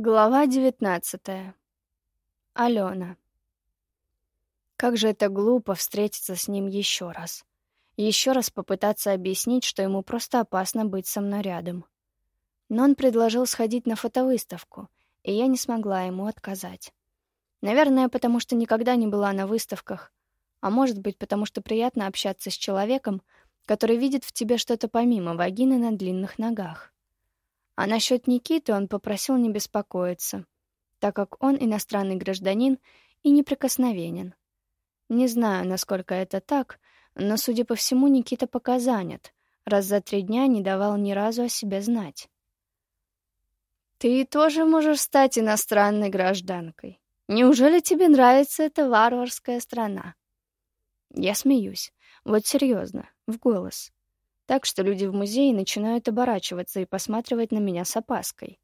Глава девятнадцатая. Алена. Как же это глупо встретиться с ним еще раз. Еще раз попытаться объяснить, что ему просто опасно быть со мной рядом. Но он предложил сходить на фотовыставку, и я не смогла ему отказать. Наверное, потому что никогда не была на выставках, а может быть, потому что приятно общаться с человеком, который видит в тебе что-то помимо вагины на длинных ногах. А насчет Никиты он попросил не беспокоиться, так как он иностранный гражданин и неприкосновенен. Не знаю, насколько это так, но, судя по всему, Никита пока занят, раз за три дня не давал ни разу о себе знать. «Ты тоже можешь стать иностранной гражданкой. Неужели тебе нравится эта варварская страна?» Я смеюсь. Вот серьезно, в голос так что люди в музее начинают оборачиваться и посматривать на меня с опаской.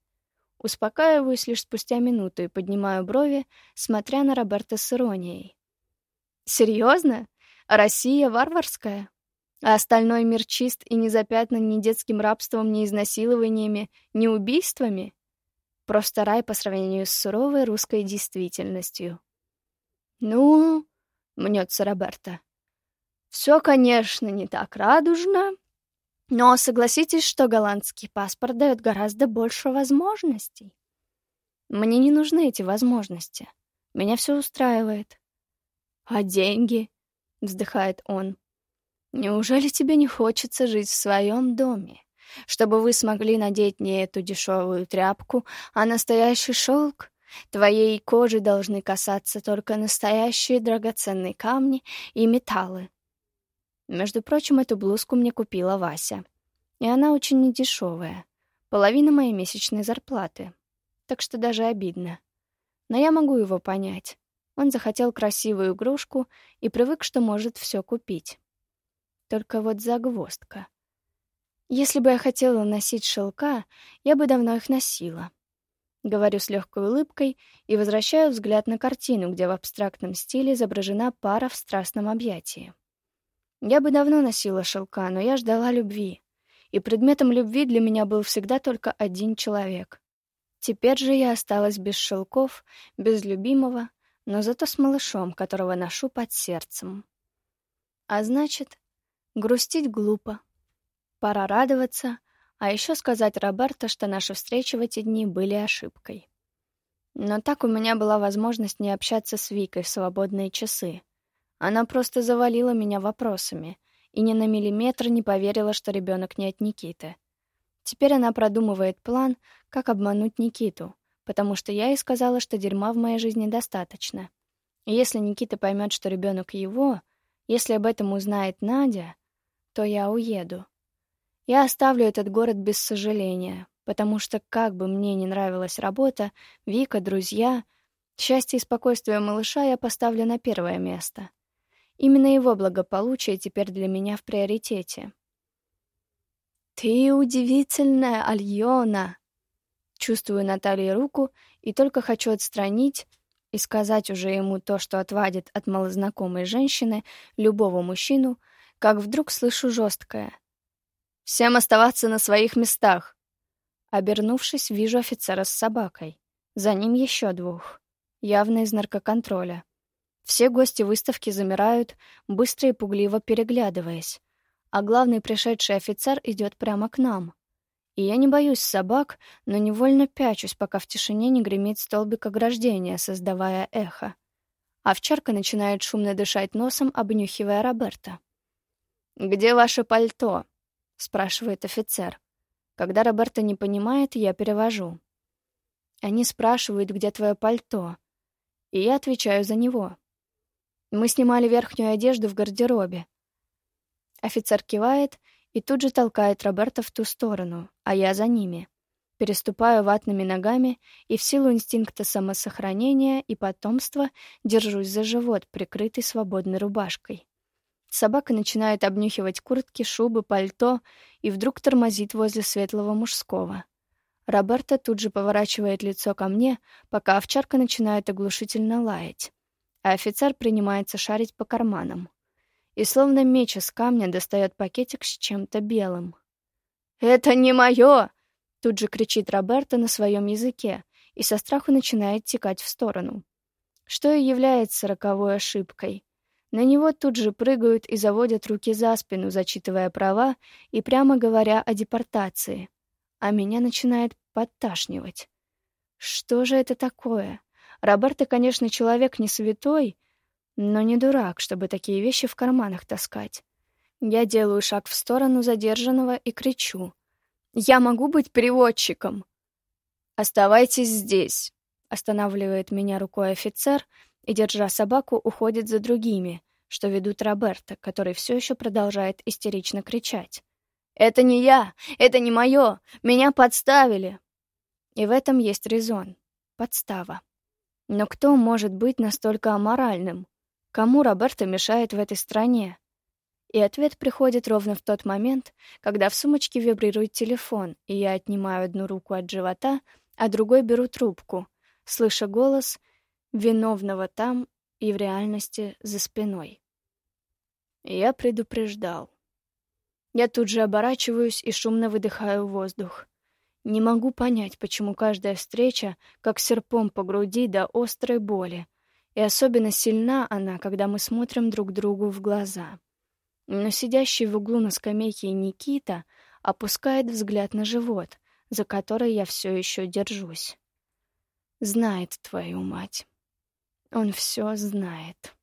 Успокаиваюсь лишь спустя минуту и поднимаю брови, смотря на Роберта с иронией. «Серьезно? Россия варварская? А остальной мир чист и не запятнан ни детским рабством, ни изнасилованиями, ни убийствами? Просто рай по сравнению с суровой русской действительностью». «Ну...» — мнется Роберта. «Все, конечно, не так радужно, но согласитесь, что голландский паспорт дает гораздо больше возможностей. Мне не нужны эти возможности. Меня все устраивает. А деньги? Вздыхает он. Неужели тебе не хочется жить в своем доме? Чтобы вы смогли надеть не эту дешевую тряпку, а настоящий шелк? Твоей кожи должны касаться только настоящие драгоценные камни и металлы, между прочим, эту блузку мне купила Вася. И она очень недешевая. Половина моей месячной зарплаты. Так что даже обидно. Но я могу его понять. Он захотел красивую игрушку и привык, что может все купить. Только вот загвоздка. Если бы я хотела носить шелка, я бы давно их носила. Говорю с легкой улыбкой и возвращаю взгляд на картину, где в абстрактном стиле изображена пара в страстном объятии. Я бы давно носила шелка, но я ждала любви. И предметом любви для меня был всегда только один человек. Теперь же я осталась без шелков, без любимого, но зато с малышом, которого ношу под сердцем. А значит, грустить глупо. Пора радоваться, а еще сказать Роберто, что наши встречи в эти дни были ошибкой. Но так у меня была возможность не общаться с Викой в свободные часы — она просто завалила меня вопросами и ни на миллиметр не поверила, что ребенок не от Никиты. Теперь она продумывает план, как обмануть Никиту, потому что я ей сказала, что дерьма в моей жизни достаточно. И если Никита поймет, что ребенок его, если об этом узнает Надя, то я уеду. Я оставлю этот город без сожаления, потому что, как бы мне не нравилась работа, Вика, друзья, счастье и спокойствие малыша я поставлю на первое место — Именно его благополучие теперь для меня в приоритете. «Ты удивительная, Альона!» Чувствую Наталье руку и только хочу отстранить и сказать уже ему то, что отвадит от малознакомой женщины любого мужчину, как вдруг слышу жесткое. «Всем оставаться на своих местах!» Обернувшись, вижу офицера с собакой. За ним еще двух. Явно из наркоконтроля. Все гости выставки замирают, быстро и пугливо переглядываясь. А главный пришедший офицер идет прямо к нам. И я не боюсь собак, но невольно пячусь, пока в тишине не гремит столбик ограждения, создавая эхо. Овчарка начинает шумно дышать носом, обнюхивая Роберта. «Где ваше пальто?» — спрашивает офицер. Когда Роберта не понимает, я перевожу. Они спрашивают, где твое пальто. И я отвечаю за него. Мы снимали верхнюю одежду в гардеробе. Офицер кивает и тут же толкает Роберта в ту сторону, а я за ними. Переступаю ватными ногами и в силу инстинкта самосохранения и потомства держусь за живот, прикрытый свободной рубашкой. Собака начинает обнюхивать куртки, шубы, пальто и вдруг тормозит возле светлого мужского. Роберта тут же поворачивает лицо ко мне, пока овчарка начинает оглушительно лаять а офицер принимается шарить по карманам. И словно меч из камня достает пакетик с чем-то белым. «Это не мое!» — тут же кричит Роберто на своем языке и со страху начинает текать в сторону. Что и является роковой ошибкой. На него тут же прыгают и заводят руки за спину, зачитывая права и прямо говоря о депортации. А меня начинает подташнивать. Что же это такое? Роберто, конечно, человек не святой, но не дурак, чтобы такие вещи в карманах таскать. Я делаю шаг в сторону задержанного и кричу. «Я могу быть переводчиком!» «Оставайтесь здесь!» — останавливает меня рукой офицер и, держа собаку, уходит за другими, что ведут Роберта, который все еще продолжает истерично кричать. «Это не я! Это не мое! Меня подставили!» И в этом есть резон. Подстава. Но кто может быть настолько аморальным? Кому Роберто мешает в этой стране? И ответ приходит ровно в тот момент, когда в сумочке вибрирует телефон, и я отнимаю одну руку от живота, а другой беру трубку, слыша голос виновного там и в реальности за спиной. Я предупреждал. Я тут же оборачиваюсь и шумно выдыхаю воздух. Не могу понять, почему каждая встреча как серпом по груди до острой боли, и особенно сильна она, когда мы смотрим друг другу в глаза. Но сидящий в углу на скамейке Никита опускает взгляд на живот, за который я все еще держусь. Знает твою мать. Он все знает.